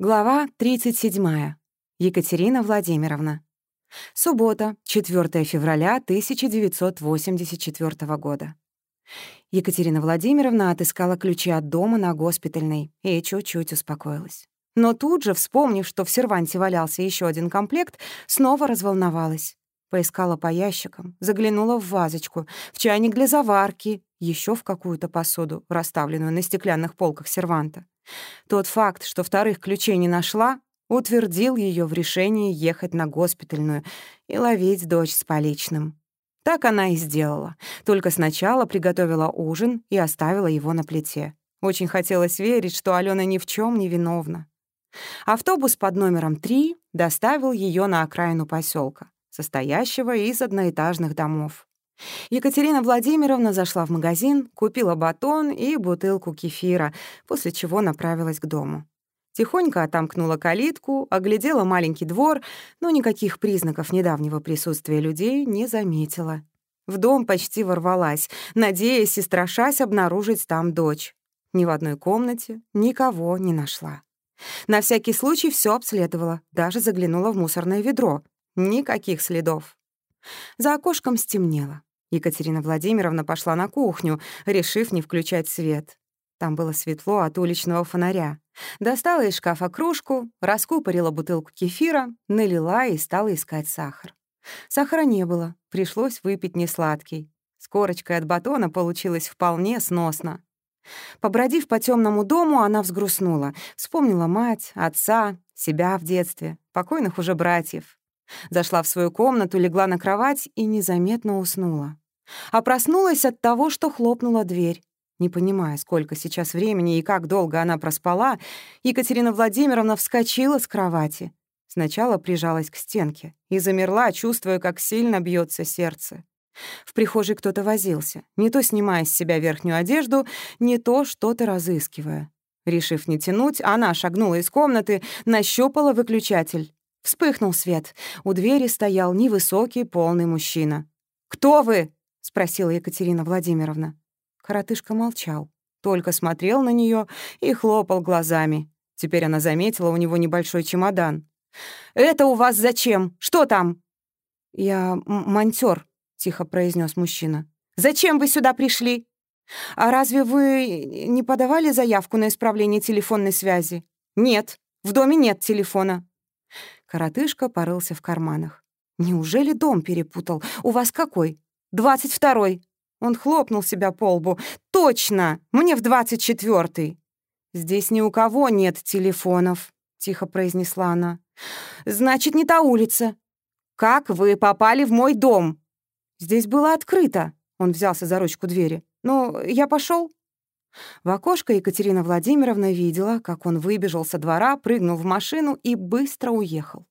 Глава 37. Екатерина Владимировна. Суббота, 4 февраля 1984 года. Екатерина Владимировна отыскала ключи от дома на госпитальной и чуть-чуть успокоилась. Но тут же, вспомнив, что в серванте валялся еще один комплект, снова разволновалась. Поискала по ящикам, заглянула в вазочку, в чайник для заварки, еще в какую-то посуду, расставленную на стеклянных полках серванта. Тот факт, что вторых ключей не нашла, утвердил ее в решении ехать на госпитальную и ловить дочь с поличным. Так она и сделала, только сначала приготовила ужин и оставила его на плите. Очень хотелось верить, что Алена ни в чем не виновна. Автобус под номером 3 доставил ее на окраину поселка, состоящего из одноэтажных домов. Екатерина Владимировна зашла в магазин, купила батон и бутылку кефира, после чего направилась к дому. Тихонько отомкнула калитку, оглядела маленький двор, но никаких признаков недавнего присутствия людей не заметила. В дом почти ворвалась, надеясь и страшась обнаружить там дочь. Ни в одной комнате никого не нашла. На всякий случай все обследовала, даже заглянула в мусорное ведро. Никаких следов. За окошком стемнело. Екатерина Владимировна пошла на кухню, решив не включать свет. Там было светло от уличного фонаря. Достала из шкафа кружку, раскупорила бутылку кефира, налила и стала искать сахар. Сахара не было, пришлось выпить несладкий. С корочкой от батона получилось вполне сносно. Побродив по темному дому, она взгрустнула. Вспомнила мать, отца, себя в детстве, покойных уже братьев. Зашла в свою комнату, легла на кровать и незаметно уснула. А проснулась от того, что хлопнула дверь. Не понимая, сколько сейчас времени и как долго она проспала, Екатерина Владимировна вскочила с кровати. Сначала прижалась к стенке и замерла, чувствуя, как сильно бьется сердце. В прихожей кто-то возился, не то снимая с себя верхнюю одежду, не то что-то разыскивая. Решив не тянуть, она шагнула из комнаты, нащупала выключатель. Вспыхнул свет. У двери стоял невысокий, полный мужчина. «Кто вы?» — спросила Екатерина Владимировна. Коротышка молчал, только смотрел на нее и хлопал глазами. Теперь она заметила у него небольшой чемодан. «Это у вас зачем? Что там?» «Я монтёр», — тихо произнес мужчина. «Зачем вы сюда пришли? А разве вы не подавали заявку на исправление телефонной связи?» «Нет, в доме нет телефона». Коротышка порылся в карманах. «Неужели дом перепутал? У вас какой?» «Двадцать второй». Он хлопнул себя по лбу. «Точно! Мне в двадцать четвертый». «Здесь ни у кого нет телефонов», — тихо произнесла она. «Значит, не та улица». «Как вы попали в мой дом?» «Здесь было открыто», — он взялся за ручку двери. «Ну, я пошел. В окошко Екатерина Владимировна видела, как он выбежал со двора, прыгнул в машину и быстро уехал.